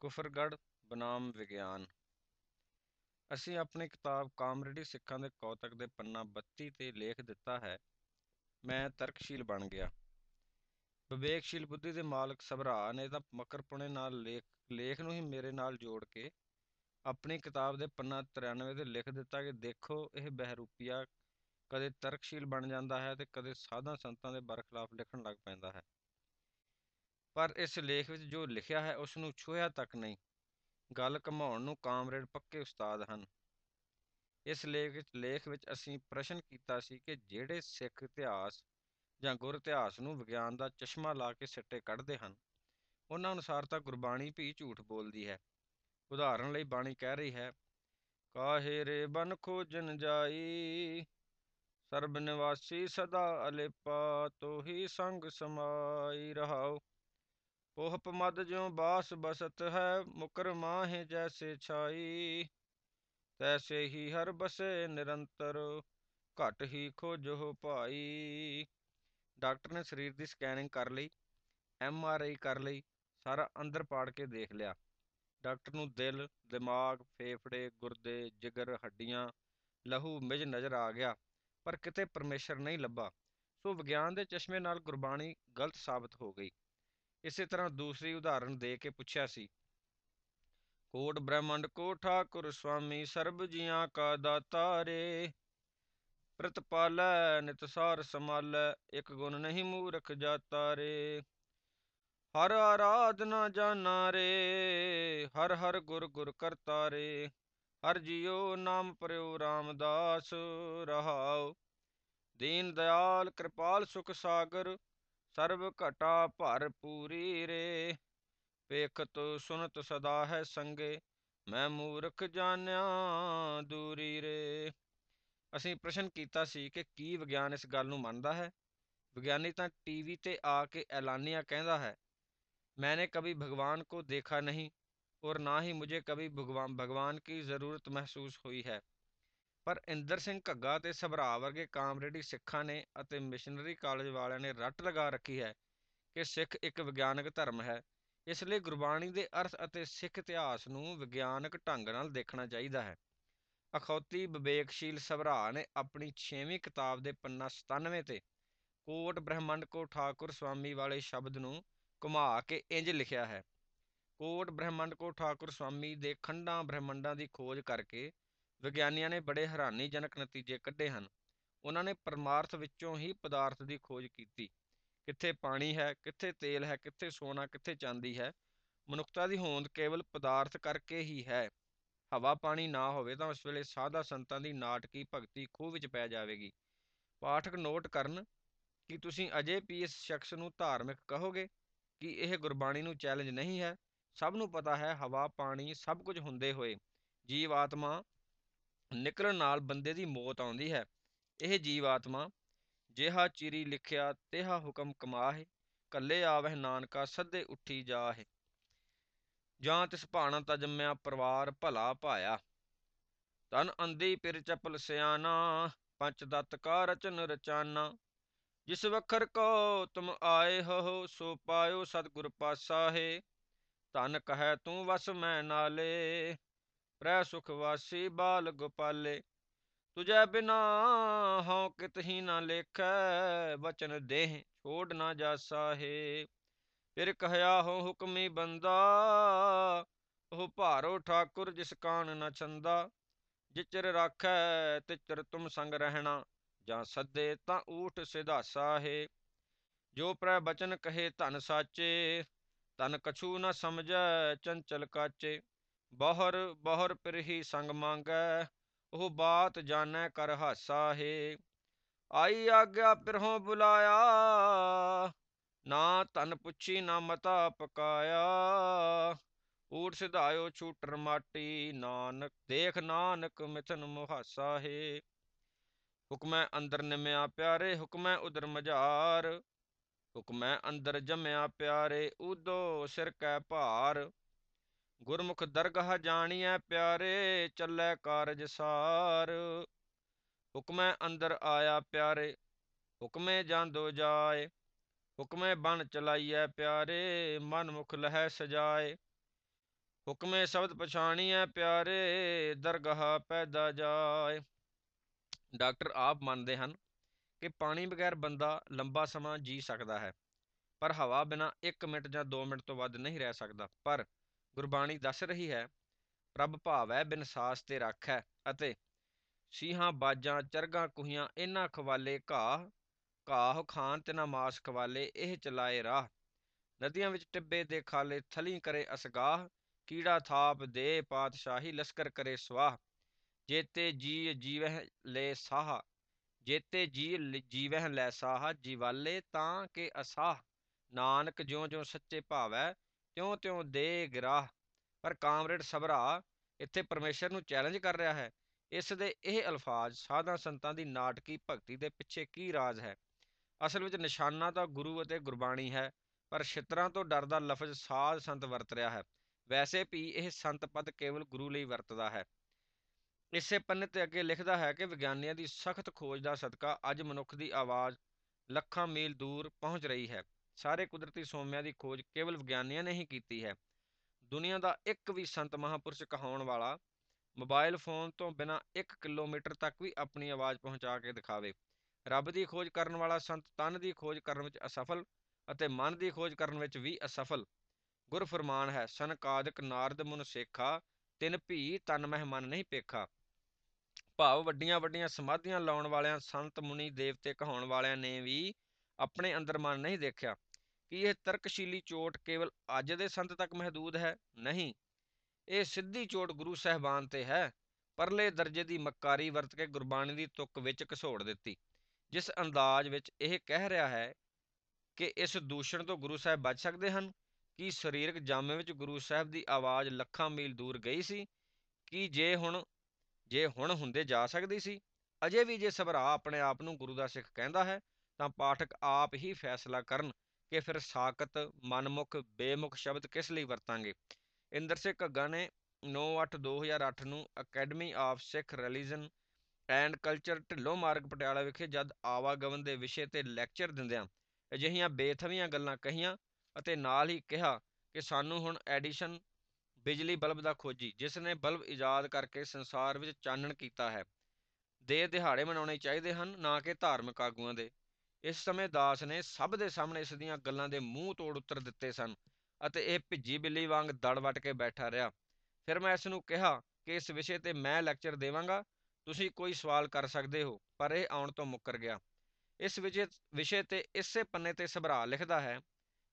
ਕੁਫਰਗੜ੍ਹ ਬਨਾਮ ਵਿਗਿਆਨ। ਅਸੀਂ ਆਪਣੀ ਕਿਤਾਬ ਕਾਮਰੇਡੀ ਸਿੱਖਾਂ ਦੇ ਕੌਤਕ ਦੇ ਪੰਨਾ 32 ਤੇ ਲੇਖ ਦਿੱਤਾ ਹੈ। ਮੈਂ ਤਰਕਸ਼ੀਲ ਬਣ ਗਿਆ। ਵਿਵੇਕਸ਼ੀਲ ਬੁੱਧੀ ਦੇ ਮਾਲਕ ਸਭਰਾ ਨੇ ਤਾਂ ਮਕਰਪੁਣੇ ਨਾਲ ਲੇਖ ਲੇਖ ਨੂੰ ਹੀ ਮੇਰੇ ਨਾਲ ਜੋੜ ਕੇ ਆਪਣੀ ਕਿਤਾਬ ਦੇ ਪੰਨਾ 93 ਤੇ ਲਿਖ ਦਿੱਤਾ ਕਿ ਦੇਖੋ ਇਹ ਬਹਿਰੂਪੀਆ ਕਦੇ ਤਰਕਸ਼ੀਲ ਬਣ ਜਾਂਦਾ ਹੈ ਤੇ ਕਦੇ ਸਾਧਾਂ ਸੰਤਾਂ ਦੇ ਬਰਖਲਾਫ ਲਿਖਣ ਲੱਗ ਪੈਂਦਾ ਹੈ। ਪਰ ਇਸ ਲੇਖ ਵਿੱਚ ਜੋ ਲਿਖਿਆ ਹੈ ਉਸ ਨੂੰ ਛੂਹਿਆ ਤੱਕ ਨਹੀਂ। ਗੱਲ ਘਮਾਉਣ ਨੂੰ ਕਾਮਰੇਡ ਪੱਕੇ ਉਸਤਾਦ ਹਨ। ਇਸ ਲੇਖ ਵਿੱਚ ਲੇਖ ਵਿੱਚ ਅਸੀਂ ਪ੍ਰਸ਼ਨ ਕੀਤਾ ਸੀ ਕਿ ਜਿਹੜੇ ਸਿੱਖ ਇਤਿਹਾਸ ਜਾਂ ਗੁਰ ਇਤਿਹਾਸ ਨੂੰ ਵਿਗਿਆਨ ਦਾ ਚਸ਼ਮਾ ਲਾ ਕੇ ਸਿੱਟੇ ਕੱਢਦੇ ਹਨ, ਉਹਨਾਂ ਅਨੁਸਾਰ ਤਾਂ ਗੁਰਬਾਣੀ ਵੀ ਝੂਠ ਬੋਲਦੀ ਹੈ। ਉਦਾਹਰਣ ਲਈ ਬਾਣੀ ਕਹਿ ਰਹੀ ਹੈ, ਕਾਹੇ ਰੇ ਬਨ ਖੋਜਨ ਜਾਈ, ਸਰਬ ਨਿਵਾਸੀ ਸਦਾ ਅਲੇਪਾ ਤੋਹੀ ਸੰਗ ਸਮਾਈ ਰਹਾਓ। ਉਹ ਪਮਦ ਜਿਉ ਬਾਸ ਬਸਤ ਹੈ, ਮੁਕਰ ਮਾਹੇ ਜੈਸੇ ਛਾਈ। ਤੈਸੇ ਹੀ ਹਰ ਬਸੇ ਨਿਰੰਤਰ, ਘਟ ਹੀ ਖੋਜੋ ਭਾਈ। ਡਾਕਟਰ ਨੇ ਸਰੀਰ ਦੀ ਸਕੈਨਿੰਗ ਕਰ ਲਈ, ਐਮ ਆਰ ਆਈ ਕਰ ਲਈ, ਸਾਰਾ ਅੰਦਰ ਪਾੜ ਕੇ ਦੇਖ ਲਿਆ। ਡਾਕਟਰ ਨੂੰ ਦਿਲ, ਦਿਮਾਗ, ਫੇਫੜੇ, ਗੁਰਦੇ, ਜਿਗਰ, ਹੱਡੀਆਂ, ਲਹੂ, ਮਿਜ ਨਜ਼ਰ ਆ ਗਿਆ, ਪਰ ਕਿਤੇ ਪਰਮੇਸ਼ਰ ਨਹੀਂ ਲੱਭਾ। ਸੋ ਵਿਗਿਆਨ ਦੇ ਚਸ਼ਮੇ ਨਾਲ ਗੁਰਬਾਣੀ ਗਲਤ ਸਾਬਤ ਹੋ ਗਈ। ਇਸੇ ਤਰ੍ਹਾਂ ਦੂਸਰੀ ਉਦਾਹਰਣ ਦੇ ਕੇ ਪੁੱਛਿਆ ਸੀ। ਕੋਟ ਬ੍ਰਹਮੰਡ ਕੋ ਠਾਕੁਰ ਸੁਆਮੀ ਸਰਬ ਜੀਆਂ ਕਾ ਦਾਤਾ ਰੇ ਪ੍ਰਤਪਾਲੈ ਨਿਤਸਾਰ ਸਮਾਲੈ, ਇੱਕ ਗੁਣ ਨਹੀਂ ਮੂਰਖ ਜਾਤਾ ਰੇ ਹਰ ਆਰਾਧਨਾ ਜਾਣਾ ਰੇ ਹਰ ਹਰ ਗੁਰ ਗੁਰ ਕਰਤਾ ਰੇ ਹਰ ਜਿਉ ਨਾਮ ਪਰਿਉ ਰਾਮਦਾਸ ਰਹਾਉ। ਦੀਨ ਦਿਆਲ ਕਿਰਪਾਲ ਸੁਖ ਸਾਗਰ ਸਰਬ ਘਟਾ ਭਰ ਪੂਰੀ ਰੇ ਵੇਖਤ ਸੁਨਤ ਸਦਾ ਹੈ ਸੰਗੇ ਮੈਂ ਮੂਰਖ ਜਾਣਿਆ ਦੂਰੀ ਰੇ ਅਸੀਂ ਪ੍ਰਸ਼ਨ ਕੀਤਾ ਸੀ ਕਿ ਕੀ ਵਿਗਿਆਨ ਇਸ ਗੱਲ ਨੂੰ ਮੰਨਦਾ ਹੈ ਵਿਗਿਆਨੀ ਤਾਂ ਟੀਵੀ ਤੇ ਆ ਕੇ ਐਲਾਨੀਆਂ ਕਹਿੰਦਾ ਹੈ मैंने कभी भगवान को देखा नहीं और ना ही मुझे कभी भगवान भगवान की ज़रूरत महसूस हुई है ਪਰ ਇੰਦਰ ਸਿੰਘ ਘੱਗਾ ਤੇ ਸਭਰਾ ਵਰਗੇ ਕਾਮਰੇਡੀ ਸਿੱਖਾਂ ਨੇ ਅਤੇ ਮਿਸ਼ਨਰੀ ਕਾਲਜ ਵਾਲਿਆਂ ਨੇ ਰੱਟ ਲਗਾ ਰੱਖੀ ਹੈ ਕਿ ਸਿੱਖ ਇੱਕ ਵਿਗਿਆਨਕ ਧਰਮ ਹੈ। ਇਸ ਲਈ ਗੁਰਬਾਣੀ ਦੇ ਅਰਥ ਅਤੇ ਸਿੱਖ ਇਤਿਹਾਸ ਨੂੰ ਵਿਗਿਆਨਕ ਢੰਗ ਨਾਲ ਦੇਖਣਾ ਚਾਹੀਦਾ ਹੈ। ਅਖੌਤੀ ਵਿਵੇਕਸ਼ੀਲ ਸਭਰਾ ਨੇ ਆਪਣੀ 6ਵੀਂ ਕਿਤਾਬ ਦੇ ਪੰਨਾ 97 ਤੇ ਕੋਟ ਬ੍ਰਹਮੰਡ ਕੋ ਠਾਕੁਰ ਸਵਾਮੀ ਵਾਲੇ ਸ਼ਬਦ ਨੂੰ ਘੁਮਾ ਕੇ ਇੰਜ ਲਿਖਿਆ ਹੈ। ਕੋਟ ਬ੍ਰਹਮੰਡ ਕੋ ਠਾਕੁਰ ਸਵਾਮੀ ਦੇ ਖੰਡਾਂ ਬ੍ਰਹਮੰਡਾਂ ਦੀ ਖੋਜ ਕਰਕੇ ਵਿਗਿਆਨੀਆਂ ਨੇ ਬੜੇ ਹੈਰਾਨੀਜਨਕ ਨਤੀਜੇ ਕੱਢੇ ਹਨ। ਉਹਨਾਂ ਨੇ ਪਰਮਾਰਥ ਵਿੱਚੋਂ ਹੀ ਪਦਾਰਥ ਦੀ ਖੋਜ ਕੀਤੀ। ਕਿੱਥੇ ਪਾਣੀ ਹੈ, ਕਿੱਥੇ ਤੇਲ ਹੈ, ਕਿੱਥੇ ਸੋਨਾ, ਕਿੱਥੇ ਚਾਂਦੀ ਹੈ, ਮਨੁੱਖਤਾ ਦੀ ਹੋਂਦ ਕੇਵਲ ਪਦਾਰਥ ਕਰਕੇ ਹੀ ਹੈ। ਹਵਾ ਪਾਣੀ ਨਾ ਹੋਵੇ ਤਾਂ ਉਸ ਵੇਲੇ ਸਾਧਾ ਸੰਤਾਂ ਦੀ ਨਾਟਕੀ ਭਗਤੀ ਖੂਹ ਵਿੱਚ ਪੈ ਜਾਵੇਗੀ। ਪਾਠਕ ਨੋਟ ਕਰਨ ਕਿ ਤੁਸੀਂ ਅਜੇ ਵੀ ਇਸ ਸ਼ਖਸ ਨੂੰ ਧਾਰਮਿਕ ਕਹੋਗੇ ਕਿ ਇਹ ਗੁਰਬਾਣੀ ਨੂੰ ਚੈਲੰਜ ਨਹੀਂ ਹੈ। ਸਭ ਨੂੰ ਪਤਾ ਹੈ, ਹਵਾ, ਪਾਣੀ ਸਭ ਕੁਝ ਹੁੰਦੇ ਹੋਏ ਜੀਵ ਆਤਮਾ ਨਿਕਲਣ ਨਾਲ ਬੰਦੇ ਦੀ ਮੌਤ ਆਉਂਦੀ ਹੈ। ਇਹ ਜੀਵ ਆਤਮਾ ਜਿਹਾ ਚਿਰੀ ਲਿਖਿਆ ਤਿਹਾ ਹੁਕਮ ਕਮਾਹੇ, ਕੱਲੇ ਆਵਹਿ ਨਾਨਕਾ ਸੱਦੇ ਉੱਠੀ ਜਾਹੇ। ਜਾਂ ਤਿਸ ਭਾਣਾ ਜੰਮਿਆ ਪਰਿਵਾਰ ਭਲਾ ਭਾਇਆ। ਤਨ ਅੰਦੀ ਪਿਰ ਚਪਲ ਸਿਆਣਾ, ਪੰਚ ਦਤ ਕਾ ਰਚਨ ਰਚਾਨਾ। ਜਿਸ ਵਖਰ ਕੋ ਤੁਮ ਆਏ ਹੋ, ਸੋ ਪਾਇਓ ਸਤਿਗੁਰ ਪਾਸਾ ਹੈ ਧਨ ਕਹੈ ਤੂੰ ਵਸ ਮੈਂ ਨਾਲੇ। ਪ੍ਰੈ ਸੁਖ ਵਾਸੀ ਬਾਲ ਗੋਪਾਲੇ ਤੁਝੈ ਬਿਨਾ ਹਉ ਕਿਤਹੀ ਨਾ ਲੇਖੈ, ਬਚਨ ਦੇਹ ਛੋੜ ਨਾ ਜਾਸਾ ਹੈ ਫਿਰ ਕਹਿਆ ਹੋ ਹੁਕਮੀ ਬੰਦਾ, ਉਹ ਭਾਰੋ ਠਾਕੁਰ ਜਿਸ ਕਾਨ ਨ ਛੰਦਾ। ਜਿਚਰ ਰਾਖੈ, ਤਿਚਰ ਤੁਮ ਸੰਗ ਰਹਿਣਾ, ਜਾਂ ਸੱਦੇ ਤਾਂ ਊਠ ਸਿਧਾਸਾ ਹੈ ਜੋ ਪ੍ਰੈ ਬਚਨ ਕਹੇ ਧਨ ਸਾਚੇ ਤਨ ਕਛੂ ਨ ਸਮਝੈ, ਚੰਚਲ ਕਾਚੇ। ਬਹੁਰ, ਬਹਰ ਪਿਰਹੀ ਸੰਗ ਮੰਗੈ, ਉਹ ਬਾਤ ਜਾਣੈ ਕਰ ਹਾਸਾ ਹੈ। ਆਈ ਆਗਿਆ ਪਿਰਹੋਂ ਬੁਲਾਇਆ, ਨਾ ਤਨ ਪੁੱਛੀ, ਨਾ ਮਤਾ ਪਕਾਇਆ। ਊਟ ਸਿਧਾਇਓ ਛੂਟਰ ਮਾਟੀ, ਨਾਨਕ ਦੇਖ ਨਾਨਕ ਮਿਥਨ ਮੁਹਾਸਾ ਹੈ। ਹੁਕਮੈ ਅੰਦਰ ਨਿਮਿਆ ਪਿਆਰੇ, ਹੁਕਮੈ ਉਦਰ ਮਝਾਰ। ਹੁਕਮੈ ਅੰਦਰ ਜਮਿਆ ਪਿਆਰੇ ਉਦੋ ਸਿਰ ਕੈ ਭਾਰ। ਗੁਰਮੁਖ ਦਰਗਾਹ ਜਾਣੀਐ ਪਿਆਰੇ, ਚੱਲੈ ਕਾਰਜ ਸਾਰ। ਹੁਕਮੈ ਅੰਦਰ ਆਇਆ ਪਿਆਰੇ, ਹੁਕਮੇ ਜਾਂਦੋ ਜਾਏ। ਹੁਕਮੇ ਬਣ ਚਲਾਈਐ ਪਿਆਰੇ ਮਨ ਮੁਖ ਲਹੈ ਸਜਾਏ। ਹੁਕਮੇ ਸ਼ਬਦ ਪਛਾਣੀਐ ਪਿਆਰੇ, ਦਰਗਾਹ ਪੈਦਾ ਜਾਏ। ਡਾਕਟਰ ਆਪ ਮੰਨਦੇ ਹਨ ਕਿ ਪਾਣੀ ਬਗੈਰ ਬੰਦਾ ਲੰਬਾ ਸਮਾਂ ਜੀ ਸਕਦਾ ਹੈ, ਪਰ ਹਵਾ ਬਿਨਾਂ 1 ਮਿੰਟ ਜਾਂ 2 ਮਿੰਟ ਤੋਂ ਵੱਧ ਨਹੀਂ ਰਹਿ ਸਕਦਾ। ਪਰ ਗੁਰਬਾਣੀ ਦੱਸ ਰਹੀ ਹੈ, ਪ੍ਰਭ ਭਾਵੈ ਬਿਨ ਸਾਸ ਤੇ ਰੱਖੈ ਅਤੇ ਸੀਹਾਂ ਬਾਜਾਂ ਚਰਗਾਂ ਕੁਹੀਆਂ ਇਹਨਾਂ ਖਵਾਲੇ ਘਾਹ ਘਾਹ ਖਾਨ ਤੇ ਨਾ ਮਾਸ ਖਵਾਲੇ ਇਹ ਚਲਾਏ ਰਾਹ। ਨਦੀਆਂ ਵਿੱਚ ਟਿੱਬੇ ਦੇ ਖਾਲੇ ਥਲੀ ਕਰੇ ਅਸਗਾਹ, ਕੀੜਾ ਥਾਪ ਦੇ ਪਾਤਸ਼ਾਹੀ ਲਸ਼ਕਰ ਕਰੇ ਸਵਾਹ। ਜੇਤੇ ਜੀ ਜੀਵਹਿ ਲੈ ਸਾਹ, ਜੇਤੇ ਜੀ ਜੀਵਹਿ ਲੈ ਸਾਹ, ਜੀਵਾਲੇ ਤਾਂ ਕੇ ਅਸਾਹ। ਨਾਨਕ ਜਿਉ ਜਿਉ ਸੱਚੇ ਭਾਵੈ ਤਿਉਂ ਤਿਉਂ ਦੇ ਗਿਰਾਹ? ਪਰ ਕਾਮਰੇਡ ਸਭਰਾ ਇੱਥੇ ਪਰਮੇਸ਼ਰ ਨੂੰ ਚੈਲੰਜ ਕਰ ਰਿਹਾ ਹੈ। ਇਸ ਦੇ ਇਹ ਅਲਫਾਜ਼ ਸਾਧਾ ਸੰਤਾਂ ਦੀ ਨਾਟਕੀ ਭਗਤੀ ਦੇ ਪਿੱਛੇ ਕੀ ਰਾਜ਼ ਹੈ? ਅਸਲ ਵਿੱਚ ਨਿਸ਼ਾਨਾ ਤਾਂ ਗੁਰੂ ਅਤੇ ਗੁਰਬਾਣੀ ਹੈ, ਪਰ ਛਿੱਤਰਾਂ ਤੋਂ ਡਰਦਾ ਲਫ਼ਜ਼ ਸਾਧ ਸੰਤ ਵਰਤ ਰਿਹਾ ਹੈ। ਵੈਸੇ ਵੀ ਇਹ ਸੰਤ ਪਦ ਕੇਵਲ ਗੁਰੂ ਲਈ ਵਰਤਦਾ ਹੈ। ਇਸੇ ਪੰਨੇ ਤੇ ਅੱਗੇ ਲਿਖਦਾ ਹੈ ਕਿ ਵਿਗਿਆਨੀਆਂ ਦੀ ਸਖਤ ਖੋਜ ਦਾ ਸਦਕਾ ਅੱਜ ਮਨੁੱਖ ਦੀ ਆਵਾਜ਼ ਲੱਖਾਂ ਮੀਲ ਦੂਰ ਪਹੁੰਚ ਰਹੀ ਹੈ। ਸਾਰੇ ਕੁਦਰਤੀ ਸੋਮਿਆਂ ਦੀ ਖੋਜ ਕੇਵਲ ਵਿਗਿਆਨੀਆਂ ਨੇ ਹੀ ਕੀਤੀ ਹੈ। ਦੁਨੀਆ ਦਾ ਇੱਕ ਵੀ ਸੰਤ ਮਹਾਪੁਰਸ਼ ਕਹਾਉਣ ਵਾਲਾ ਮੋਬਾਈਲ ਫੋਨ ਤੋਂ ਬਿਨਾਂ 1 ਕਿਲੋਮੀਟਰ ਤੱਕ ਵੀ ਆਪਣੀ ਆਵਾਜ਼ ਪਹੁੰਚਾ ਕੇ ਦਿਖਾਵੇ। ਰੱਬ ਦੀ ਖੋਜ ਕਰਨ ਵਾਲਾ ਸੰਤ ਤਨ ਦੀ ਖੋਜ ਕਰਨ ਵਿੱਚ ਅਸਫਲ ਅਤੇ ਮਨ ਦੀ ਖੋਜ ਕਰਨ ਵਿੱਚ ਵੀ ਅਸਫਲ। ਗੁਰ ਫਰਮਾਨ ਹੈ ਸਨਕਾਦਿਕ ਨਾਰਦ ਮੁਨ ਸੇਖਾ, ਤਿਨ ਭੀ ਤਨ ਮਹਿ ਮਨ ਨਹੀਂ ਪੇਖਾ। ਭਾਵ ਵੱਡੀਆਂ ਵੱਡੀਆਂ ਸਮਾਧੀਆਂ ਲਾਉਣ ਵਾਲਿਆਂ, ਸੰਤ ਮੁਨੀ ਦੇਵਤੇ ਕਹਾਉਣ ਵਾਲਿਆਂ ਨੇ ਵੀ ਆਪਣੇ ਅੰਦਰ ਮਨ ਨਹੀਂ ਦੇਖਿਆ। ਕਿ ਇਹ ਤਰਕਸ਼ੀਲੀ ਚੋਟ ਕੇਵਲ ਅੱਜ ਦੇ ਸੰਤ ਤੱਕ ਮਹਦੂਦ ਹੈ? ਨਹੀਂ। ਇਹ ਸਿੱਧੀ ਚੋਟ ਗੁਰੂ ਸਹਿਬਾਨ ਤੇ ਹੈ। ਪਰਲੇ ਦਰਜੇ ਦੀ ਮੱਕਾਰੀ ਵਰਤ ਕੇ ਗੁਰਬਾਣੀ ਦੀ ਤੁਕ ਵਿੱਚ ਘਸੋੜ ਦਿੱਤੀ, ਜਿਸ ਅੰਦਾਜ਼ ਵਿੱਚ ਇਹ ਕਹਿ ਰਿਹਾ ਹੈ ਕਿ ਇਸ ਦੂਸ਼ਣ ਤੋਂ ਗੁਰੂ ਸਾਹਿਬ ਬਚ ਸਕਦੇ ਹਨ? ਕੀ ਸਰੀਰਕ ਜਾਮੇ ਵਿੱਚ ਗੁਰੂ ਸਾਹਿਬ ਦੀ ਆਵਾਜ਼ ਲੱਖਾਂ ਮੀਲ ਦੂਰ ਗਈ ਸੀ? ਕਿ ਜੇ ਹੁਣ ਜੇ ਹੁਣ ਹੁੰਦੇ ਜਾ ਸਕਦੀ ਸੀ? ਅਜੇ ਵੀ ਜੇ ਸਭਰਾ ਆਪਣੇ ਆਪ ਨੂੰ ਗੁਰੂ ਦਾ ਸਿੱਖ ਕਹਿੰਦਾ ਹੈ, ਤਾਂ ਪਾਠਕ ਆਪ ਹੀ ਫੈਸਲਾ ਕਰਨ ਕਿ ਫਿਰ ਸਾਕਤ ਮਨਮੁਖ, ਬੇਮੁਖ ਸ਼ਬਦ ਕਿਸ ਲਈ ਵਰਤਾਂਗੇ? ਇੰਦਰ ਸਿੰਘ ਘੱਗਾ ਨੇ 9/8/2008 ਨੂੰ academy of Sikh religion and culture Dhillon Marg Patiala ਵਿਖੇ ਜਦ ਆਵਾਗਮਨ ਦੇ ਵਿਸ਼ੇ ਤੇ ਲੈਕਚਰ ਦਿੰਦਿਆਂ ਅਜਿਹੀਆਂ ਬੇਥਵੀਆਂ ਗੱਲਾਂ ਕਹੀਆਂ ਅਤੇ ਨਾਲ ਹੀ ਕਿਹਾ ਕਿ ਸਾਨੂੰ ਹੁਣ ਐਡੀਸ਼ਨ ਬਿਜਲੀ ਬਲਬ ਦਾ ਖੋਜੀ, ਜਿਸ ਨੇ ਬਲਬ ਇਜਾਦ ਕਰਕੇ ਸੰਸਾਰ ਵਿੱਚ ਚਾਨਣ ਕੀਤਾ ਹੈ। ਦੇ ਦਿਹਾੜੇ ਮਨਾਉਣੇ ਚਾਹੀਦੇ ਹਨ, ਨਾ ਕਿ ਧਾਰਮਿਕ ਆਗੂਆਂ ਦੇ। ਇਸ ਸਮੇਂ ਦਾਸ ਨੇ ਸਭ ਦੇ ਸਾਹਮਣੇ ਇਸ ਦੀਆਂ ਗੱਲਾਂ ਦੇ ਮੂੰਹ ਤੋੜ ਉੱਤਰ ਦਿੱਤੇ ਸਨ ਅਤੇ ਇਹ ਭਿੱਜੀ ਬਿੱਲੀ ਵਾਂਗ ਦੜ ਵਟ ਕੇ ਬੈਠਾ ਰਿਹਾ। ਫਿਰ ਮੈਂ ਇਸ ਨੂੰ ਕਿਹਾ ਕਿ ਇਸ ਵਿਸ਼ੇ ਤੇ ਮੈਂ ਲੈਕਚਰ ਦੇਵਾਂਗਾ, ਤੁਸੀਂ ਕੋਈ ਸਵਾਲ ਕਰ ਸਕਦੇ ਹੋ, ਪਰ ਇਹ ਆਉਣ ਤੋਂ ਮੁੱਕਰ ਗਿਆ। ਇਸ ਵਿਸ਼ੇ ਵਿਸ਼ੇ ਤੇ ਇਸੇ ਪੰਨੇ ਤੇ ਸਭਰਾ ਲਿਖਦਾ ਹੈ,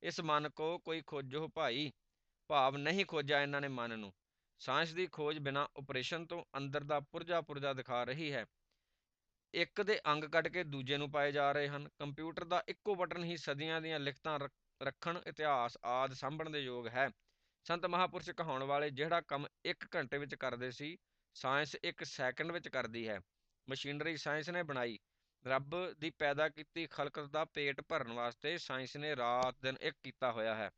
ਇਸ ਮਨ ਕੋ ਕੋਈ ਖੋਜੋ ਭਾਈ, ਭਾਵ ਨਹੀਂ ਖੋਜਿਆ ਇਹਨਾਂ ਨੇ ਮਨ ਨੂੰ। ਸਾਇੰਸ ਦੀ ਖੋਜ ਬਿਨਾ ਆਪਰੇਸ਼ਨ ਤੋਂ ਅੰਦਰ ਦਾ ਪੁਰਜਾ ਪੁਰਜਾ ਦਿਖਾ ਰਹੀ ਹੈ। ਇੱਕ ਦੇ ਅੰਗ ਕੱਢ ਕੇ ਦੂਜੇ ਨੂੰ ਪਾਏ ਜਾ ਰਹੇ ਹਨ। ਕੰਪਿਊਟਰ ਦਾ ਇੱਕੋ ਬਟਨ ਹੀ ਸਦੀਆਂ ਦੀਆਂ ਲਿਖਤਾਂ ਰੱਖਣ ਇਤਿਹਾਸ ਆਦਿ ਸਾਂਭਣ ਦੇ ਯੋਗ ਹੈ। ਸੰਤ ਮਹਾਪੁਰਸ਼ ਕਹਾਉਣ ਵਾਲੇ ਜਿਹੜਾ ਕੰਮ 1 ਘੰਟੇ ਵਿੱਚ ਕਰਦੇ ਸੀ, ਸਾਇੰਸ 1 ਸੈਕਿੰਡ ਵਿੱਚ ਕਰਦੀ ਹੈ। ਮਸ਼ੀਨਰੀ ਸਾਇੰਸ ਨੇ ਬਣਾਈ। ਰੱਬ ਦੀ ਪੈਦਾ ਕੀਤੀ ਖਲਕਤ ਦਾ ਪੇਟ ਭਰਨ ਵਾਸਤੇ ਸਾਇੰਸ ਨੇ ਰਾਤ ਦਿਨ ਇੱਕ ਕੀਤਾ ਹੋਇਆ ਹੈ।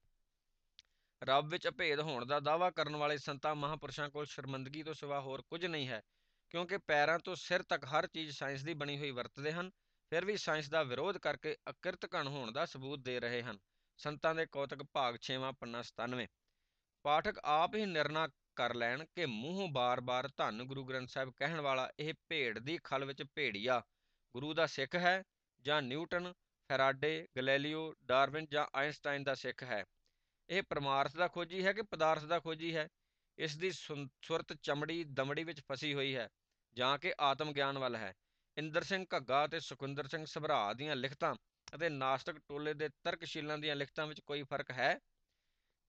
ਰੱਬ ਵਿੱਚ ਅਭੇਦ ਹੋਣ ਦਾ ਦਾਅਵਾ ਕਰਨ ਵਾਲੇ ਸੰਤਾਂ ਮਹਾਪੁਰਸ਼ਾਂ ਕੋਲ ਸ਼ਰਮਿੰਦਗੀ ਤੋਂ ਸਿਵਾ ਹੋਰ ਕੁਝ ਨਹੀਂ ਹੈ। ਕਿਉਂਕਿ ਪੈਰਾਂ ਤੋਂ ਸਿਰ ਤੱਕ ਹਰ ਚੀਜ਼ ਸਾਇੰਸ ਦੀ ਬਣੀ ਹੋਈ ਵਰਤਦੇ ਹਨ, ਫਿਰ ਵੀ ਸਾਇੰਸ ਦਾ ਵਿਰੋਧ ਕਰਕੇ ਅਕਿਰਤ ਕਣ ਹੋਣ ਦਾ ਸਬੂਤ ਦੇ ਰਹੇ ਹਨ। ਸੰਤਾਂ ਦੇ ਕੌਤਕ ਭਾਗ 6ਵਾਂ ਪੰਨਾ 97 ਪਾਠਕ ਆਪ ਹੀ ਨਿਰਣਾ ਕਰ ਲੈਣ ਕਿ ਮੂੰਹੋਂ ਬਾਰ-ਬਾਰ ਧੰਨ ਗੁਰੂ ਗ੍ਰੰਥ ਸਾਹਿਬ ਕਹਿਣ ਵਾਲਾ ਇਹ ਭੇਡ ਦੀ ਖਲ ਵਿੱਚ ਭੇੜੀਆ ਗੁਰੂ ਦਾ ਸਿੱਖ ਹੈ ਜਾਂ ਨਿਊਟਨ, ਫੈਰਾਡੇ, ਗੈਲੀਲੀਓ, ਡਾਰਵਿਨ ਜਾਂ ਆਇਨਸਟਾਈਨ ਦਾ ਸਿੱਖ ਹੈ? ਇਹ ਪਰਮਾਰਥ ਦਾ ਖੋਜੀ ਹੈ ਕਿ ਪਦਾਰਥ ਦਾ ਖੋਜੀ ਹੈ? ਇਸ ਦੀ ਸੁਰਤ ਚਮੜੀ, ਦਮੜੀ ਵਿੱਚ ਫਸੀ ਹੋਈ ਹੈ। ਜਾਂ ਕਿ ਆਤਮ ਗਿਆਨ ਵੱਲ ਹੈ। ਇੰਦਰ ਸਿੰਘ ਘੱਗਾ ਅਤੇ ਸੁਖਿੰਦਰ ਸਿੰਘ ਸਭਰਾ ਦੀਆਂ ਲਿਖਤਾਂ ਅਤੇ ਨਾਸਤਕ ਟੋਲੇ ਦੇ ਤਰਕਸ਼ੀਲਾਂ ਦੀਆਂ ਲਿਖਤਾਂ ਵਿੱਚ ਕੋਈ ਫ਼ਰਕ ਹੈ?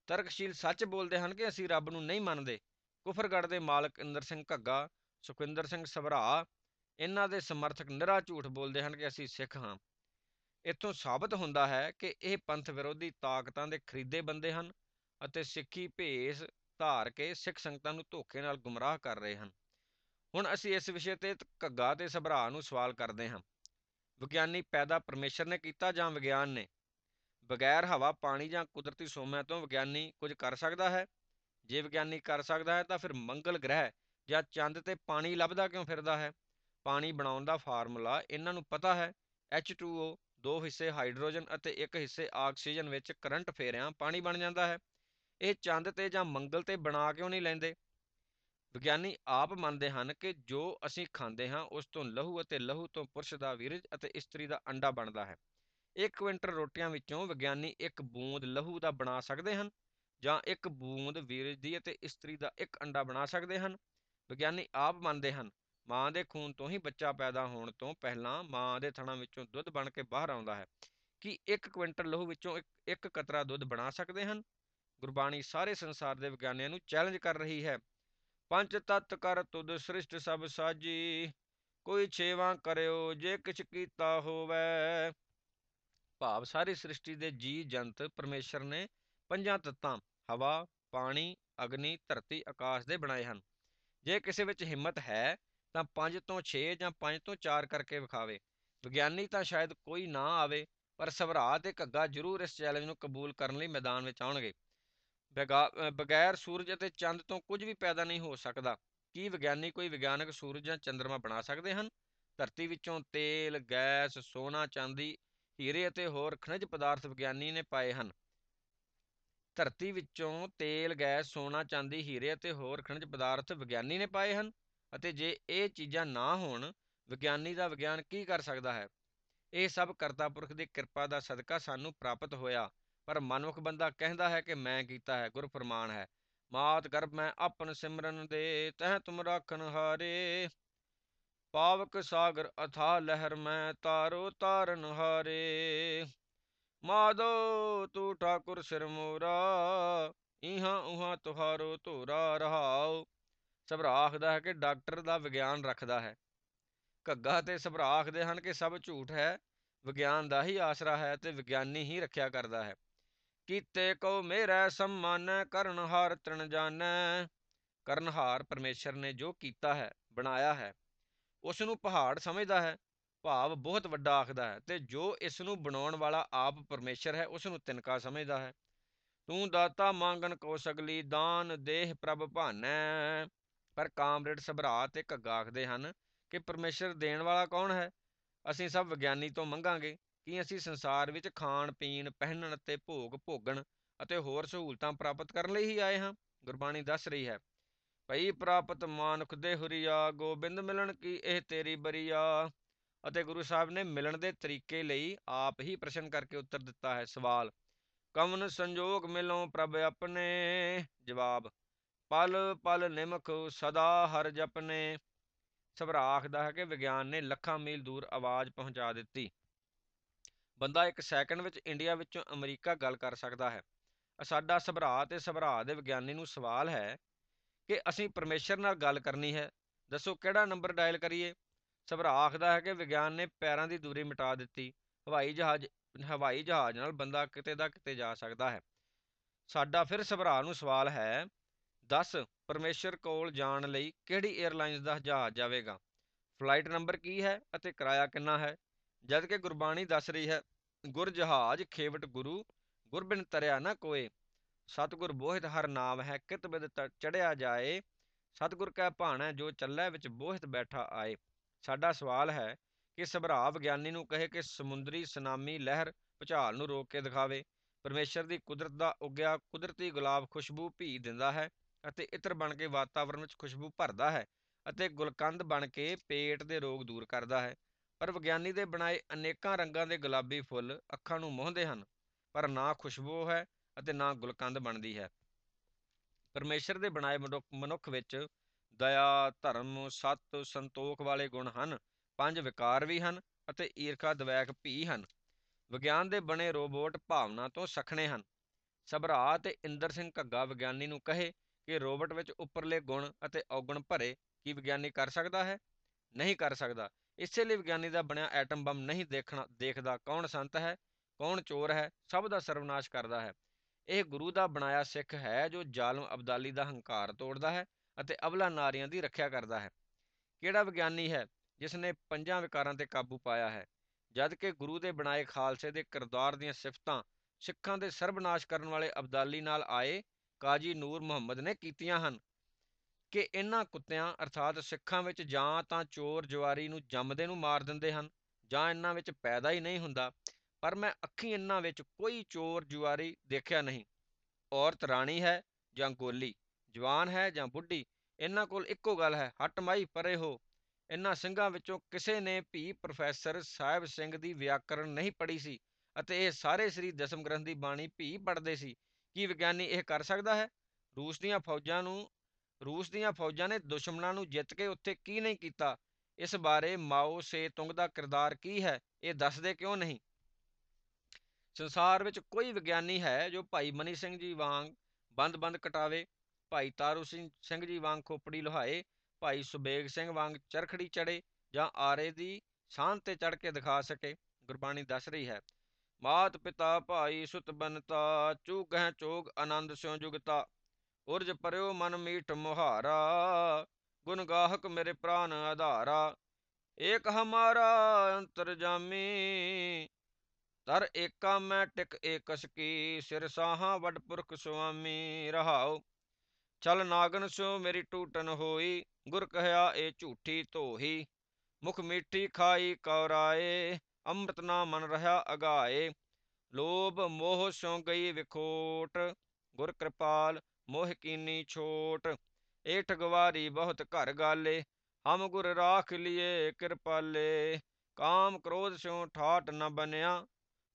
ਤਰਕਸ਼ੀਲ ਸੱਚ ਬੋਲਦੇ ਹਨ ਕਿ ਅਸੀਂ ਰੱਬ ਨੂੰ ਨਹੀਂ ਮੰਨਦੇ? ਕੁਫਰਗੜ ਦੇ ਮਾਲਕ ਇੰਦਰ ਸਿੰਘ ਘੱਗਾ ਸੁਖਿੰਦਰ ਸਿੰਘ ਸਭਰਾ, ਇਹਨਾਂ ਦੇ ਸਮਰਥਕ ਨਿਰਾ ਝੂਠ ਬੋਲਦੇ ਹਨ ਕਿ ਅਸੀਂ ਸਿੱਖ ਹਾਂ। ਇੱਥੋਂ ਸਾਬਤ ਹੁੰਦਾ ਹੈ ਕਿ ਇਹ ਪੰਥ ਵਿਰੋਧੀ ਤਾਕਤਾਂ ਦੇ ਖਰੀਦੇ ਬੰਦੇ ਹਨ ਅਤੇ ਸਿੱਖੀ ਭੇਸ ਧਾਰ ਕੇ ਸਿੱਖ ਸੰਗਤਾਂ ਨੂੰ ਧੋਖੇ ਨਾਲ ਗੁੰਮਰਾਹ ਕਰ ਰਹੇ ਹਨ। ਹੁਣ ਅਸੀਂ ਇਸ ਵਿਸ਼ੇ ਤੇ ਘੱਗਾ ਤੇ ਸਭਰਾ ਨੂੰ ਸਵਾਲ ਕਰਦੇ ਹਾਂ। ਵਿਗਿਆਨੀ ਪੈਦਾ ਪਰਮੇਸ਼ਰ ਨੇ ਕੀਤਾ ਜਾਂ ਵਿਗਿਆਨ ਨੇ? ਬਗੈਰ ਹਵਾ, ਪਾਣੀ ਜਾਂ ਕੁਦਰਤੀ ਸੋਮਿਆਂ ਤੋਂ ਵਿਗਿਆਨੀ ਕੁਝ ਕਰ ਸਕਦਾ ਹੈ? ਜੇ ਵਿਗਿਆਨੀ ਕਰ ਸਕਦਾ ਹੈ ਤਾਂ ਫਿਰ ਮੰਗਲ ਗ੍ਰਹਿ ਜਾਂ ਚੰਦ ਤੇ ਪਾਣੀ ਲੱਭਦਾ ਕਿਉਂ ਫਿਰਦਾ ਹੈ? ਪਾਣੀ ਬਣਾਉਣ ਦਾ ਫਾਰਮੂਲਾ ਇਹਨਾਂ ਨੂੰ ਪਤਾ ਹੈ। H2O ਦੋ ਹਿੱਸੇ ਹਾਈਡਰੋਜਨ ਅਤੇ ਇੱਕ ਹਿੱਸੇ ਆਕਸੀਜਨ ਵਿੱਚ ਕਰੰਟ ਫੇਰਿਆਂ ਪਾਣੀ ਬਣ ਜਾਂਦਾ ਹੈ। ਇਹ ਚੰਦ ਤੇ ਜਾਂ ਮੰਗਲ ਤੇ ਬਣਾ ਕਿਉਂ ਨਹੀਂ ਲੈਂਦੇ? ਵਿਗਿਆਨੀ ਆਪ ਮੰਨਦੇ ਹਨ ਕਿ ਜੋ ਅਸੀਂ ਖਾਂਦੇ ਹਾਂ ਉਸ ਤੋਂ ਲਹੂ ਅਤੇ ਲਹੂ ਤੋਂ ਪੁਰਸ਼ ਦਾ ਵੀਰਜ ਅਤੇ ਇਸਤਰੀ ਦਾ ਅੰਡਾ ਬਣਦਾ ਹੈ। ਇੱਕ ਕੁਇੰਟਲ ਰੋਟੀਆਂ ਵਿੱਚੋਂ ਵਿਗਿਆਨੀ ਇੱਕ ਬੂੰਦ ਲਹੂ ਦਾ ਬਣਾ ਸਕਦੇ ਹਨ ਜਾਂ ਇੱਕ ਬੂੰਦ ਵੀਰਜ ਦੀ ਅਤੇ ਇਸਤਰੀ ਦਾ ਇੱਕ ਅੰਡਾ ਬਣਾ ਸਕਦੇ ਹਨ। ਵਿਗਿਆਨੀ ਆਪ ਮੰਨਦੇ ਹਨ ਮਾਂ ਦੇ ਖੂਨ ਤੋਂ ਹੀ ਬੱਚਾ ਪੈਦਾ ਹੋਣ ਤੋਂ ਪਹਿਲਾਂ ਮਾਂ ਦੇ ਥਣਾਂ ਵਿੱਚੋਂ ਦੁੱਧ ਬਣ ਕੇ ਬਾਹਰ ਆਉਂਦਾ ਹੈ। ਕਿ ਇੱਕ ਕੁਇੰਟਲ ਲਹੂ ਵਿੱਚੋਂ ਇੱਕ, ਇੱਕ ਕਤਰਾ ਦੁੱਧ ਬਣਾ ਸਕਦੇ ਹਨ? ਗੁਰਬਾਣੀ ਸਾਰੇ ਸੰਸਾਰ ਦੇ ਵਿਗਿਆਨੀਆਂ ਨੂੰ ਚੈਲੰਜ ਕਰ ਰਹੀ ਹੈ। ਪੰਜ ਤਤ ਕਰ ਤੁਧ ਸ੍ਰਿਸ਼ਟ ਸਭ ਸਾਜੀ, ਕੋਈ ਛੇਵਾਂ ਕਰਿਓ ਜੇ ਕਿਛ ਕੀਤਾ ਹੋਵੇ। ਭਾਵ ਸਾਰੀ ਸ੍ਰਿਸ਼ਟੀ ਦੇ ਜੀ ਜੰਤ ਪਰਮੇਸ਼ਰ ਨੇ ਪੰਜਾਂ ਤੱਤਾਂ, ਹਵਾ, ਪਾਣੀ, ਅਗਨੀ, ਧਰਤੀ, ਆਕਾਸ਼ ਦੇ ਬਣਾਏ ਹਨ। ਜੇ ਕਿਸੇ ਵਿੱਚ ਹਿੰਮਤ ਹੈ, ਤਾਂ 5 ਤੋਂ 6 ਜਾਂ 5 ਤੋਂ 4 ਕਰਕੇ ਵਿਖਾਵੇ। ਵਿਗਿਆਨੀ ਤਾਂ ਸ਼ਾਇਦ ਕੋਈ ਨਾ ਆਵੇ, ਪਰ ਸਵਰਾ ਤੇ ਘੱਗਾ ਜ਼ਰੂਰ ਇਸ ਚੈਲੰਜ ਨੂੰ ਕਬੂਲ ਕਰਨ ਲਈ ਮੈਦਾਨ ਵਿੱਚ ਆਉਣਗੇ। ਬਗੈਰ ਸੂਰਜ ਅਤੇ ਚੰਦ ਤੋਂ ਕੁਝ ਵੀ ਪੈਦਾ ਨਹੀਂ ਹੋ ਸਕਦਾ। ਕੀ ਵਿਗਿਆਨੀ ਕੋਈ ਵਿਗਿਆਨਕ ਸੂਰਜ ਜਾਂ ਚੰ드ਰਮਾ ਬਣਾ ਸਕਦੇ ਹਨ? ਧਰਤੀ ਵਿੱਚੋਂ ਤੇਲ, ਗੈਸ, ਸੋਨਾ, ਚਾਂਦੀ, ਹੀਰੇ ਅਤੇ ਹੋਰ ਖਣਿਜ ਪਦਾਰਥ ਵਿਗਿਆਨੀ ਨੇ ਪਾਏ ਹਨ। ਧਰਤੀ ਵਿੱਚੋਂ ਤੇਲ, ਗੈਸ, ਸੋਨਾ, ਚਾਂਦੀ, ਹੀਰੇ ਅਤੇ ਹੋਰ ਖਣਿਜ ਪਦਾਰਥ ਵਿਗਿਆਨੀ ਨੇ ਪਾਏ ਹਨ ਅਤੇ ਜੇ ਇਹ ਚੀਜ਼ਾਂ ਨਾ ਹੋਣ, ਵਿਗਿਆਨੀ ਦਾ ਵਿਗਿਆਨ ਕੀ ਕਰ ਸਕਦਾ ਹੈ? ਇਹ ਸਭ ਕਰਤਾ ਪੁਰਖ ਦੀ ਕਿਰਪਾ ਦਾ ਸਦਕਾ ਸਾਨੂੰ ਪ੍ਰਾਪਤ ਹੋਇਆ। ਪਰ ਮਨੁੱਖ ਬੰਦਾ ਕਹਿੰਦਾ ਹੈ ਕਿ ਮੈਂ ਕੀਤਾ ਹੈ ਗੁਰ ਫਰਮਾਨ ਹੈ। ਮਾਤ ਗਰਭ ਮੈਂ ਆਪਨ ਸਿਮਰਨ ਦੇ, ਤਹ ਤੁਮ ਰਾਖਨ ਹਾਰੇ। ਪਾਵਕ ਸਾਗਰ ਅਥਾ ਲਹਿਰ ਮੈਂ ਤਾਰੋ ਤਾਰਨ ਹਾਰੇ। ਮਾਦੋ ਤੂ ਠਾਕੁਰ ਸਿਰ ਮੋਰਾ ਇਹਾਂ ਉਹਾਂ ਤੁਹਾਰੋ ਧੋਰਾ ਰਹਾਓ ਸਭਰਾ ਆਖਦਾ ਹੈ ਕਿ ਡਾਕਟਰ ਦਾ ਵਿਗਿਆਨ ਰੱਖਦਾ ਹੈ। ਘੱਗਾ ਤੇ ਸਭਰਾ ਆਖਦੇ ਹਨ ਕਿ ਸਭ ਝੂਠ ਹੈ, ਵਿਗਿਆਨ ਦਾ ਹੀ ਆਸਰਾ ਹੈ ਤੇ ਵਿਗਿਆਨੀ ਹੀ ਰੱਖਿਆ ਕਰਦਾ ਹੈ। ਕੀਤੇ ਕੋ ਮੇਰਾ ਸਮਾਨ ਕਰਨਹਾਰ ਤ੍ਰਿਣ ਜਾਣੈ। ਕਰਨਹਾਰ ਪਰਮੇਸ਼ਰ ਨੇ ਜੋ ਕੀਤਾ ਹੈ, ਬਣਾਇਆ ਹੈ। ਉਸ ਨੂੰ ਪਹਾੜ ਸਮਝਦਾ ਹੈ, ਭਾਵ ਬਹੁਤ ਵੱਡਾ ਆਖਦਾ ਹੈ ਤੇ ਜੋ ਇਸ ਨੂੰ ਬਣਾਉਣ ਵਾਲਾ ਆਪ ਪਰਮੇਸ਼ਰ ਹੈ ਉਸ ਨੂੰ ਤਿਨਕਾ ਸਮਝਦਾ ਹੈ। ਤੂੰ ਦਾਤਾ ਮੰਗਣ ਕੋ ਸਗਲੀ, ਦਾਨ ਦੇਹ ਪ੍ਰਭ ਭਾਨੈ। ਪਰ ਕਾਮਰੇਡ ਸਭਰਾ ਤੇ ਘੱਗਾ ਆਖਦੇ ਹਨ ਕਿ ਪਰਮੇਸ਼ਰ ਦੇਣ ਵਾਲਾ ਕੌਣ ਹੈ? ਅਸੀਂ ਸਭ ਵਿਗਿਆਨੀ ਤੋਂ ਮੰਗਾਂਗੇ। ਕਿ ਅਸੀਂ ਸੰਸਾਰ ਵਿੱਚ ਖਾਣ, ਪੀਣ, ਪਹਿਨਣ ਅਤੇ ਭੋਗ ਭੋਗਣ ਅਤੇ ਹੋਰ ਸਹੂਲਤਾਂ ਪ੍ਰਾਪਤ ਕਰਨ ਲਈ ਹੀ ਆਏ ਹਾਂ। ਗੁਰਬਾਣੀ ਦੱਸ ਰਹੀ ਹੈ, ਭਈ ਪ੍ਰਾਪਤ ਮਾਨੁਖ ਦੇ ਹੁਰੀਆ, ਗੋਬਿੰਦ ਮਿਲਣ ਕੀ ਇਹ ਤੇਰੀ ਬਰੀਆ? ਅਤੇ ਗੁਰੂ ਸਾਹਿਬ ਨੇ ਮਿਲਣ ਦੇ ਤਰੀਕੇ ਲਈ ਆਪ ਹੀ ਪ੍ਰਸ਼ਨ ਕਰਕੇ ਉੱਤਰ ਦਿੱਤਾ ਹੈ, ਸਵਾਲ ਕਮਨ ਸੰਜੋਗ ਮਿਲੋਂ ਪ੍ਰਭ ਆਪਣੇ? ਜਵਾਬ, ਪਲ ਪਲ ਨਿਮਖ ਸਦਾ ਹਰ ਜਪਨੇ। ਸਭਰਾ ਆਖਦਾ ਹੈ ਕਿ ਵਿਗਿਆਨ ਨੇ ਲੱਖਾਂ ਮੀਲ ਦੂਰ ਆਵਾਜ਼ ਪਹੁੰਚਾ ਦਿੱਤੀ। ਬੰਦਾ ਇੱਕ ਸੈਕਿੰਡ ਵਿੱਚ ਇੰਡੀਆ ਵਿੱਚੋਂ ਅਮਰੀਕਾ ਗੱਲ ਕਰ ਸਕਦਾ ਹੈ। ਸਾਡਾ ਸਭਰਾ ਤੇ ਸਭਰਾ ਦੇ ਵਿਗਿਆਨੀ ਨੂੰ ਸਵਾਲ ਹੈ ਕਿ ਅਸੀਂ ਪਰਮੇਸ਼ਰ ਨਾਲ ਗੱਲ ਕਰਨੀ ਹੈ। ਦੱਸੋ ਕਿਹੜਾ ਨੰਬਰ ਡਾਇਲ ਕਰੀਏ? ਸਭਰਾ ਆਖਦਾ ਹੈ ਕਿ ਵਿਗਿਆਨ ਨੇ ਪੈਰਾਂ ਦੀ ਦੂਰੀ ਮਿਟਾ ਦਿੱਤੀ। ਹਵਾਈ ਜਹਾਜ਼ ਹਵਾਈ ਜਹਾਜ਼ ਨਾਲ ਬੰਦਾ ਕਿਤੇ ਦਾ ਕਿਤੇ ਜਾ ਸਕਦਾ ਹੈ। ਸਾਡਾ ਫਿਰ ਸਭਰਾ ਨੂੰ ਸਵਾਲ ਹੈ, ਦੱਸ ਪਰਮੇਸ਼ਰ ਕੋਲ ਜਾਣ ਲਈ ਕਿਹੜੀ 에ਅਰਲਾਈਨਸ ਦਾ ਜਹਾਜ਼ ਜਾਵੇਗਾ? ਫਲਾਈਟ ਨੰਬਰ ਕੀ ਹੈ ਅਤੇ ਕਿਰਾਇਆ ਕਿੰਨਾ ਹੈ? ਜਦ ਕਿ ਗੁਰਬਾਣੀ ਦੱਸ ਰਹੀ ਹੈ ਗੁਰ ਜਹਾਜ਼ ਖੇਵਟ ਗੁਰੂ ਗੁਰਬਿਨ ਤਰਿਆ ਨਾ ਕੋਏ। ਸਤਗੁਰ ਬੋਹਿਤ ਹਰ ਨਾਮ ਹੈ, ਕਿਤ ਬਿਦ ਚੜਿਆ ਜਾਏ। ਸਤਗੁਰ ਕੈ ਭਾਣਾ, ਜੋ ਚੱਲੈ ਵਿੱਚ ਬੋਹਿਤ ਬੈਠਾ ਆਏ। ਸਾਡਾ ਸਵਾਲ ਹੈ ਕਿ ਸਭਰਾ ਵਿਗਿਆਨੀ ਨੂੰ ਕਹੇ ਕਿ ਸਮੁੰਦਰੀ ਸੁਨਾਮੀ ਲਹਿਰ ਭੁਚਾਲ ਨੂੰ ਰੋਕ ਕੇ ਦਿਖਾਵੇ। ਪਰਮੇਸ਼ਰ ਦੀ ਕੁਦਰਤ ਦਾ ਉਗਿਆ ਕੁਦਰਤੀ ਗੁਲਾਬ ਖੁਸ਼ਬੂ ਭੀ ਦਿੰਦਾ ਹੈ ਅਤੇ ਇਤਰ ਬਣ ਕੇ ਵਾਤਾਵਰਣ ਵਿੱਚ ਖੁਸ਼ਬੂ ਭਰਦਾ ਹੈ ਅਤੇ ਗੁਲਕੰਦ ਬਣ ਕੇ ਪੇਟ ਦੇ ਰੋਗ ਦੂਰ ਕਰਦਾ ਹੈ। ਪਰ ਵਿਗਿਆਨੀ ਦੇ ਬਣਾਏ ਅਨੇਕਾਂ ਰੰਗਾਂ ਦੇ ਗੁਲਾਬੀ ਫੁੱਲ ਅੱਖਾਂ ਨੂੰ ਮੋਹਦੇ ਹਨ, ਪਰ ਨਾ ਖੁਸ਼ਬੂ ਹੈ ਅਤੇ ਨਾ ਗੁਲਕੰਦ ਬਣਦੀ ਹੈ। ਪਰਮੇਸ਼ਰ ਦੇ ਬਣਾਏ ਮਨੁੱਖ ਵਿੱਚ ਦਇਆ, ਧਰਮ, ਸਤ, ਸੰਤੋਖ ਵਾਲੇ ਗੁਣ ਹਨ, ਪੰਜ ਵਿਕਾਰ ਵੀ ਹਨ ਅਤੇ ਈਰਖਾ ਦਵੈਕ ਭੀ ਹਨ। ਵਿਗਿਆਨ ਦੇ ਬਣੇ ਰੋਬੋਟ ਭਾਵਨਾ ਤੋਂ ਸਖਣੇ ਹਨ। ਸਭਰਾ ਤੇ ਇੰਦਰ ਸਿੰਘ ਘੱਗਾ ਵਿਗਿਆਨੀ ਨੂੰ ਕਹੇ ਕਿ ਰੋਬੋਟ ਵਿੱਚ ਉੱਪਰਲੇ ਗੁਣ ਅਤੇ ਔਗਣ ਭਰੇ ਕੀ ਵਿਗਿਆਨੀ ਕਰ ਸਕਦਾ ਹੈ? ਨਹੀਂ ਕਰ ਸਕਦਾ। ਇਸੇ ਲਈ ਵਿਗਿਆਨੀ ਦਾ ਬਣਿਆ ਐਟਮ ਬੰਬ ਨਹੀਂ ਦੇਖਣਾ, ਦੇਖਦਾ ਕੌਣ ਸੰਤ ਹੈ, ਕੌਣ ਚੋਰ ਹੈ, ਸਭ ਦਾ ਸਰਵਨਾਸ਼ ਕਰਦਾ ਹੈ। ਇਹ ਗੁਰੂ ਦਾ ਬਣਾਇਆ ਸਿੱਖ ਹੈ ਜੋ ਜ਼ਾਲਮ ਅਬਦਾਲੀ ਦਾ ਹੰਕਾਰ ਤੋੜਦਾ ਹੈ ਅਤੇ ਅਬਲਾ ਨਾਰੀਆਂ ਦੀ ਰੱਖਿਆ ਕਰਦਾ ਹੈ। ਕਿਹੜਾ ਵਿਗਿਆਨੀ ਹੈ ਜਿਸ ਨੇ ਪੰਜਾਂ ਵਿਕਾਰਾਂ ਤੇ ਕਾਬੂ ਪਾਇਆ ਹੈ? ਜਦ ਕਿ ਗੁਰੂ ਦੇ ਬਣਾਏ ਖਾਲਸੇ ਦੇ ਕਿਰਦਾਰ ਦੀਆਂ ਸਿਫਤਾਂ ਸਿੱਖਾਂ ਦੇ ਸਰਬਨਾਸ਼ ਕਰਨ ਵਾਲੇ ਅਬਦਾਲੀ ਨਾਲ ਆਏ, ਕਾਜੀ ਨੂਰ ਮੁਹੰਮਦ ਨੇ ਕੀਤੀਆਂ ਹਨ। ਕਿ ਇਹਨਾਂ ਕੁੱਤਿਆਂ ਅਰਥਾਤ ਸਿੱਖਾਂ ਵਿੱਚ ਜਾਂ ਤਾਂ ਚੋਰ ਜਵਾਰੀ ਨੂੰ ਜੰਮਦੇ ਨੂੰ ਮਾਰ ਦਿੰਦੇ ਹਨ ਜਾਂ ਇਹਨਾਂ ਵਿੱਚ ਪੈਦਾ ਹੀ ਨਹੀਂ ਹੁੰਦਾ, ਪਰ ਮੈਂ ਅੱਖੀਂ ਇਹਨਾਂ ਵਿੱਚ ਕੋਈ ਚੋਰ ਜੁਆਰੀ ਦੇਖਿਆ ਨਹੀਂ। ਔਰਤ ਰਾਣੀ ਹੈ ਜਾਂ ਗੋਲੀ, ਜਵਾਨ ਹੈ ਜਾਂ ਬੁੱਢੀ, ਇਹਨਾਂ ਕੋਲ ਇੱਕੋ ਗੱਲ ਹੈ, ਹੱਟ ਮਾਈ ਪਰੇ ਹੋ। ਇਹਨਾਂ ਸਿੰਘਾਂ ਵਿੱਚੋਂ ਕਿਸੇ ਨੇ ਵੀ ਪ੍ਰੋਫੈਸਰ ਸਾਹਿਬ ਸਿੰਘ ਦੀ ਵਿਆਕਰਣ ਨਹੀਂ ਪੜ੍ਹੀ ਸੀ ਅਤੇ ਇਹ ਸਾਰੇ ਸ੍ਰੀ ਦਸਮ ਗ੍ਰੰਥ ਦੀ ਬਾਣੀ ਵੀ ਪੜ੍ਹਦੇ ਸੀ। ਕੀ ਵਿਗਿਆਨੀ ਇਹ ਕਰ ਸਕਦਾ ਹੈ? ਰੂਸ ਦੀਆਂ ਫੌਜਾਂ ਨੂੰ ਰੂਸ ਦੀਆਂ ਫੌਜਾਂ ਨੇ ਦੁਸ਼ਮਣਾਂ ਨੂੰ ਜਿੱਤ ਕੇ ਉੱਥੇ ਕੀ ਨਹੀਂ ਕੀਤਾ? ਇਸ ਬਾਰੇ ਮਾਓ ਸੇ ਤੁੰਗ ਦਾ ਕਿਰਦਾਰ ਕੀ ਹੈ? ਇਹ ਦੱਸਦੇ ਕਿਉਂ ਨਹੀਂ? ਸੰਸਾਰ ਵਿੱਚ ਕੋਈ ਵਿਗਿਆਨੀ ਹੈ ਜੋ ਭਾਈ ਮਨੀ ਸਿੰਘ ਜੀ ਵਾਂਗ ਬੰਦ-ਬੰਦ ਕਟਾਵੇ, ਭਾਈ ਤਾਰੂ ਸਿੰਘ ਜੀ ਵਾਂਗ ਖੋਪੜੀ ਲੋਹਾਏ, ਭਾਈ ਸੁਬੇਗ ਸਿੰਘ ਵਾਂਗ ਚਰਖੜੀ ਚੜੇ ਜਾਂ ਆਰੇ ਦੀ ਸਾਹ ਤੇ ਚੜ ਕੇ ਦਿਖਾ ਸਕੇ। ਗੁਰਬਾਣੀ ਦੱਸ ਰਹੀ ਹੈ, ਮਾਤ ਪਿਤਾ ਭਾਈ ਸੁਤ ਬਨਤਾ ਚੂਕਹਿ ਚੋਗ, ਆਨੰਦ ਸਿਉ ਜੁਗਤਾ। ਉਰਜ ਪਰਿਓ ਮਨ ਮੀਠ ਮੁਹਾਰਾ, ਗੁਣ ਗਾਹਕ ਮੇਰੇ ਪ੍ਰਾਨ ਆਧਾਰਾ। ਏਕ ਹਮਾਰਾ ਅੰਤਰਜਾਮੀ ਤਰ ਏਕਾ ਮੈਂ ਟਿਕ ਏਕਸ ਕੀ ਸਿਰ ਸਾਹਾਂ ਵਡ ਪੁਰਖ ਸੁਆਮੀ ਰਹਾਉ। ਚਲ ਨਾਗਨ ਸੋ ਮੇਰੀ ਟੂਟਨ ਹੋਈ, ਗੁਰ ਕਹਿਆ ਏ ਝੂਠੀ ਧੋਹੀ। ਮੁਖ ਮੀਠੀ ਖਾਈ ਕੌਰਾਏ ਅੰਮ੍ਰਿਤ ਨਾ ਮਨ ਰਹਾ ਅਗਾਏ। ਲੋਭ ਮੋਹ ਸੋ ਗਈ ਵਿਖੋਟ, ਗੁਰ ਕਿਰਪਾਲ ਮੋਹ ਕੀਨੀ ਛੋਟ, ਏਠ ਗਵਾਰੀ ਬਹੁਤ ਘਰ ਗਾਲੇ, ਹਮ ਗੁਰ ਰਾਖ ਲਿਏ ਕਿਰਪਾਲੇ, ਕਾਮ ਕ੍ਰੋਧ ਸਿਉ ਠਾਟ ਨ ਬਨਿਆ,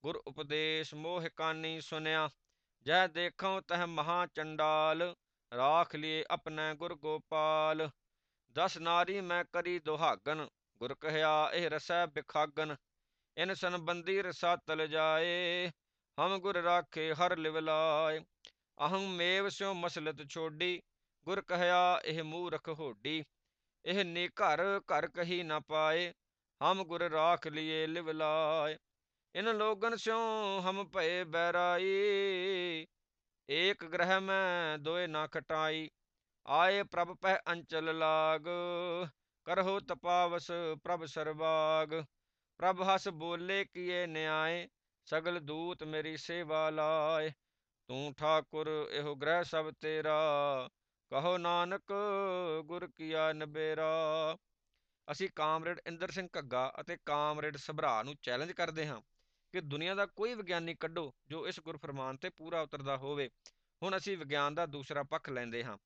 ਗੁਰ ਉਪਦੇਸ਼ ਮੋਹ ਕਾਨੀ ਸੁਨਿਆ ਜੈ ਦੇਖਉ ਤਹ ਮਹਾ ਚੰਡਾਲ, ਰਾਖ ਲਿਏ ਆਪਣੇ ਗੁਰ ਗੋਪਾਲ, ਦਸ ਨਾਰੀ ਮੈਂ ਕਰੀ ਦੁਹਾਗਨ, ਗੁਰ ਕਹਿਆ ਇਹ ਰਸੈ ਬਿਖਾਗਨ, ਇਨ ਸੰਬੰਧੀ ਰਸਾ ਤਲ ਜਾਏ, ਹਮ ਗੁਰ ਰਾਖੇ ਹਰ ਲਿਵ ਲਾਏ ਅਹੰ ਮੇਵ ਸਿਉ ਮਸਲਤ ਛੋਡੀ, ਗੁਰ ਕਹਿਆ ਇਹ ਮੂਰਖ ਹੋਡੀ। ਇਹ ਨੀ ਘਰ ਘਰ ਕਹੀ ਨਾ ਪਾਏ, ਹਮ ਗੁਰ ਰਾਖ ਲਿਏ ਲਿਵ ਲਾਏ। ਇਨ ਲੋਗਨ ਸਿਉ ਹਮ ਭਏ ਬੈਰਾਈ, ਏਕ ਗ੍ਰਹਿ ਮੈਂ ਦੋਏ ਨਾ ਖਟਾਈ। ਆਏ ਪ੍ਰਭ ਪਹਿ ਅੰਚਲ ਲਾਗ, ਕਰਹੁ ਤਪਾਵਸ ਪ੍ਰਭ ਸਰਵਾਗ। ਪ੍ਰਭ ਹਸ ਬੋਲੇ ਕੀਏ ਨਿਆਏ, ਸਗਲ ਦੂਤ ਮੇਰੀ ਸੇਵਾ ਲਾਏ। ਤੂੰ ਠਾਕੁਰ ਇਹੋ ਗ੍ਰਹਿ ਸਭ ਤੇਰਾ, ਕਹੋ ਨਾਨਕ ਗੁਰ ਕੀਆ ਨਬੇਰਾ। ਅਸੀਂ ਕਾਮਰੇਡ ਇੰਦਰ ਸਿੰਘ ਘੱਗਾ ਅਤੇ ਕਾਮਰੇਡ ਸਭਰਾ ਨੂੰ ਚੈਲੰਜ ਕਰਦੇ ਹਾਂ ਕਿ ਦੁਨੀਆ ਦਾ ਕੋਈ ਵਿਗਿਆਨੀ ਕੱਢੋ ਜੋ ਇਸ ਗੁਰਫਰਮਾਨ ਤੇ ਪੂਰਾ ਉਤਰਦਾ ਹੋਵੇ। ਹੁਣ ਅਸੀਂ ਵਿਗਿਆਨ ਦਾ ਦੂਸਰਾ ਪੱਖ ਲੈਂਦੇ ਹਾਂ।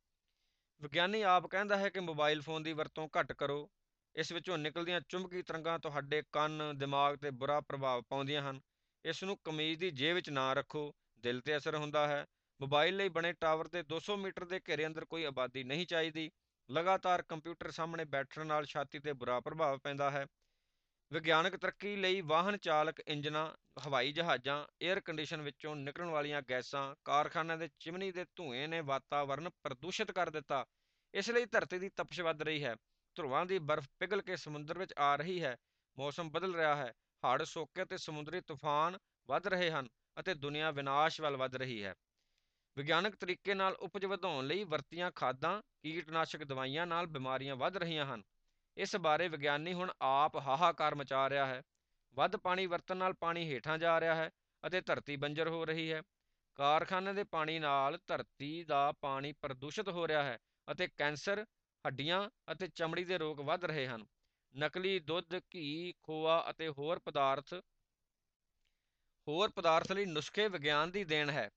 ਵਿਗਿਆਨੀ ਆਪ ਕਹਿੰਦਾ ਹੈ ਕਿ ਮੋਬਾਈਲ ਫੋਨ ਦੀ ਵਰਤੋਂ ਘੱਟ ਕਰੋ। ਇਸ ਵਿੱਚੋਂ ਨਿਕਲਦੀਆਂ ਚੁੰਬਕੀ ਤਰੰਗਾਂ ਤੁਹਾਡੇ ਕੰਨ, ਦਿਮਾਗ ਤੇ ਬੁਰਾ ਪ੍ਰਭਾਵ ਪਾਉਂਦੀਆਂ ਹਨ। ਇਸ ਨੂੰ ਕਮੀਜ਼ ਦੀ ਜੇਬ ਵਿੱਚ ਨਾ ਰੱਖੋ। ਦਿਲ ਤੇ ਅਸਰ ਹੁੰਦਾ ਹੈ। ਮੋਬਾਈਲ ਲਈ ਬਣੇ ਟਾਵਰ ਦੇ 200 ਮੀਟਰ ਦੇ ਘੇਰੇ ਅੰਦਰ ਕੋਈ ਆਬਾਦੀ ਨਹੀਂ ਚਾਹੀਦੀ। ਲਗਾਤਾਰ ਕੰਪਿਊਟਰ ਸਾਹਮਣੇ ਬੈਠਣ ਨਾਲ ਛਾਤੀ ਤੇ ਬੁਰਾ ਪ੍ਰਭਾਵ ਪੈਂਦਾ ਹੈ। ਵਿਗਿਆਨਕ ਤਰੱਕੀ ਲਈ ਵਾਹਨ ਚਾਲਕ, ਇੰਜਨਾਂ, ਹਵਾਈ ਜਹਾਜ਼ਾਂ 에ਅਰ ਕੰਡੀਸ਼ਨ ਵਿੱਚੋਂ ਨਿਕਲਣ ਵਾਲੀਆਂ ਗੈਸਾਂ, ਕਾਰਖਾਨਿਆਂ ਦੇ ਚਿਮਨੀ ਦੇ ਧੂਏ ਨੇ ਵਾਤਾਵਰਣ ਪ੍ਰਦੂਸ਼ਿਤ ਕਰ ਦਿੱਤਾ। ਇਸ ਲਈ ਧਰਤੀ ਦੀ ਤਪਸ਼ ਵੱਧ ਰਹੀ ਹੈ। ਧਰੁਵਾਂ ਦੀ ਬਰਫ਼ ਪਿਘਲ ਕੇ ਸਮੁੰਦਰ ਵਿੱਚ ਆ ਰਹੀ ਹੈ। ਮੌਸਮ ਬਦਲ ਰਿਹਾ ਹੈ। ਹੜ੍ਹ, ਸੋਕੇ ਤੇ ਸਮੁੰਦਰੀ ਤੂਫਾਨ ਵੱਧ ਰਹੇ ਹਨ। ਅਤੇ ਦੁਨੀਆ ਵਿਨਾਸ਼ ਵੱਲ ਵੱਧ ਰਹੀ ਹੈ। ਵਿਗਿਆਨਕ ਤਰੀਕੇ ਨਾਲ ਉਪਜ ਵਧਾਉਣ ਲਈ ਵਰਤੀਆਂ ਖਾਦਾਂ, ਕੀਟਨਾਸ਼ਕ ਦਵਾਈਆਂ ਨਾਲ ਬਿਮਾਰੀਆਂ ਵੱਧ ਰਹੀਆਂ ਹਨ। ਇਸ ਬਾਰੇ ਵਿਗਿਆਨੀ ਹੁਣ ਆਪ ਹਾਹਾਕਾਰ ਮਚਾ ਰਿਹਾ ਹੈ। ਵੱਧ ਪਾਣੀ ਵਰਤਣ ਨਾਲ ਪਾਣੀ ਹੇਠਾਂ ਜਾ ਰਿਹਾ ਹੈ ਅਤੇ ਧਰਤੀ ਬੰਜਰ ਹੋ ਰਹੀ ਹੈ। ਕਾਰਖਾਨੇ ਦੇ ਪਾਣੀ ਨਾਲ ਧਰਤੀ ਦਾ ਪਾਣੀ ਪ੍ਰਦੂਸ਼ਿਤ ਹੋ ਰਿਹਾ ਹੈ ਅਤੇ ਕੈਂਸਰ, ਹੱਡੀਆਂ ਅਤੇ ਚਮੜੀ ਦੇ ਰੋਗ ਵੱਧ ਰਹੇ ਹਨ। ਨਕਲੀ ਦੁੱਧ, ਘੀ, ਖੋਆ ਅਤੇ ਹੋਰ ਪਦਾਰਥ ਹੋਰ ਪਦਾਰਥ ਲਈ ਨੁਸਖੇ ਵਿਗਿਆਨ ਦੀ ਦੇਣ ਹੈ।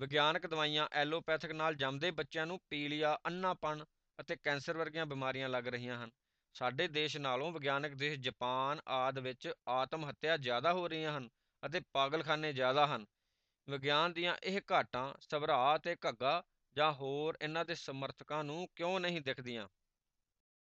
ਵਿਗਿਆਨਕ ਦਵਾਈਆਂ ਐਲੋਪੈਥਿਕ ਨਾਲ ਜੰਮਦੇ ਬੱਚਿਆਂ ਨੂੰ ਪੀਲੀਆ, ਅੰਨਾਪਣ ਅਤੇ ਕੈਂਸਰ ਵਰਗੀਆਂ ਬਿਮਾਰੀਆਂ ਲੱਗ ਰਹੀਆਂ ਹਨ। ਸਾਡੇ ਦੇਸ਼ ਨਾਲੋਂ ਵਿਗਿਆਨਕ ਦੇਸ਼ ਜਾਪਾਨ ਆਦਿ ਵਿੱਚ ਆਤਮ ਹੱਤਿਆ ਜ਼ਿਆਦਾ ਹੋ ਰਹੀਆਂ ਹਨ ਅਤੇ ਪਾਗਲਖਾਨੇ ਜ਼ਿਆਦਾ ਹਨ। ਵਿਗਿਆਨ ਦੀਆਂ ਇਹ ਘਾਟਾਂ ਸਭਰਾ ਤੇ ਘੱਗਾ ਜਾਂ ਹੋਰ ਇਹਨਾਂ ਦੇ ਸਮਰਥਕਾਂ ਨੂੰ ਕਿਉਂ ਨਹੀਂ ਦਿਖਦੀਆਂ?